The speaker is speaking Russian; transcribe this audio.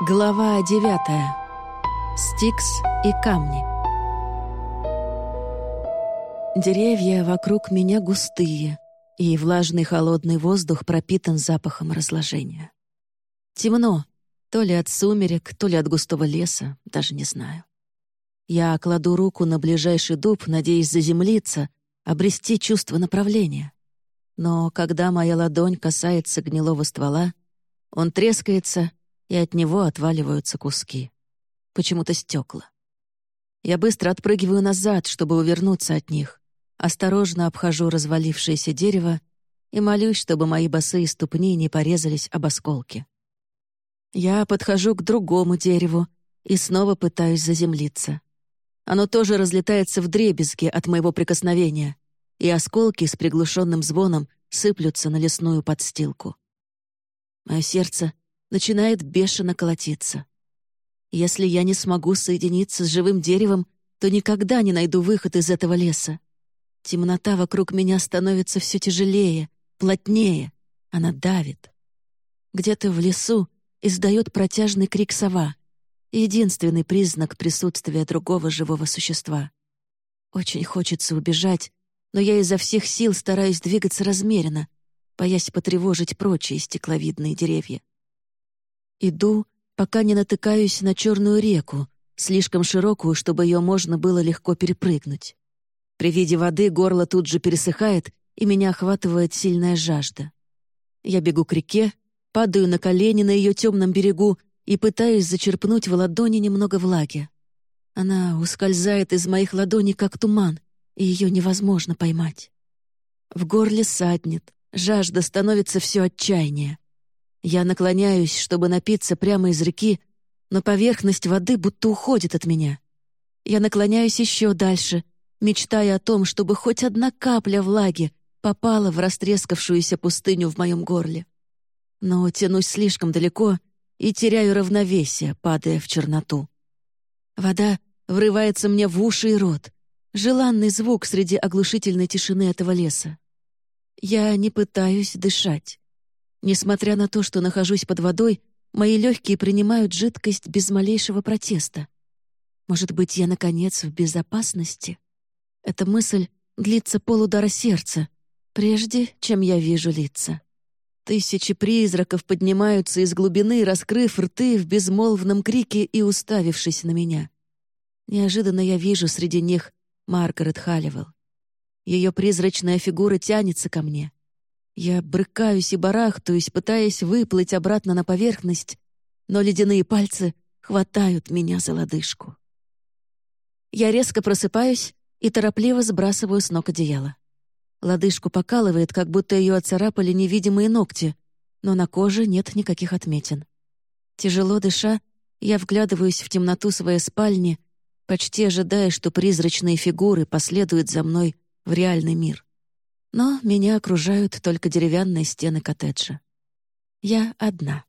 Глава девятая. Стикс и камни. Деревья вокруг меня густые, и влажный холодный воздух пропитан запахом разложения. Темно, то ли от сумерек, то ли от густого леса, даже не знаю. Я кладу руку на ближайший дуб, надеясь заземлиться, обрести чувство направления. Но когда моя ладонь касается гнилого ствола, он трескается — и от него отваливаются куски. Почему-то стекла. Я быстро отпрыгиваю назад, чтобы увернуться от них, осторожно обхожу развалившееся дерево и молюсь, чтобы мои босые ступни не порезались об осколки. Я подхожу к другому дереву и снова пытаюсь заземлиться. Оно тоже разлетается в дребезги от моего прикосновения, и осколки с приглушенным звоном сыплются на лесную подстилку. Мое сердце начинает бешено колотиться. Если я не смогу соединиться с живым деревом, то никогда не найду выход из этого леса. Темнота вокруг меня становится все тяжелее, плотнее. Она давит. Где-то в лесу издает протяжный крик сова. Единственный признак присутствия другого живого существа. Очень хочется убежать, но я изо всех сил стараюсь двигаться размеренно, боясь потревожить прочие стекловидные деревья. Иду, пока не натыкаюсь на черную реку, слишком широкую, чтобы ее можно было легко перепрыгнуть. При виде воды горло тут же пересыхает, и меня охватывает сильная жажда. Я бегу к реке, падаю на колени на ее темном берегу и пытаюсь зачерпнуть в ладони немного влаги. Она ускользает из моих ладоней, как туман, и ее невозможно поймать. В горле саднет, жажда становится все отчаяннее. Я наклоняюсь, чтобы напиться прямо из реки, но поверхность воды будто уходит от меня. Я наклоняюсь еще дальше, мечтая о том, чтобы хоть одна капля влаги попала в растрескавшуюся пустыню в моем горле. Но тянусь слишком далеко и теряю равновесие, падая в черноту. Вода врывается мне в уши и рот. Желанный звук среди оглушительной тишины этого леса. Я не пытаюсь дышать. Несмотря на то, что нахожусь под водой, мои легкие принимают жидкость без малейшего протеста. Может быть, я, наконец, в безопасности? Эта мысль длится полудара сердца, прежде чем я вижу лица. Тысячи призраков поднимаются из глубины, раскрыв рты в безмолвном крике и уставившись на меня. Неожиданно я вижу среди них Маргарет Халливелл. Ее призрачная фигура тянется ко мне. Я брыкаюсь и барахтаюсь, пытаясь выплыть обратно на поверхность, но ледяные пальцы хватают меня за лодыжку. Я резко просыпаюсь и торопливо сбрасываю с ног одеяло. Лодыжку покалывает, как будто ее оцарапали невидимые ногти, но на коже нет никаких отметин. Тяжело дыша, я вглядываюсь в темноту своей спальни, почти ожидая, что призрачные фигуры последуют за мной в реальный мир. Но меня окружают только деревянные стены коттеджа. Я одна.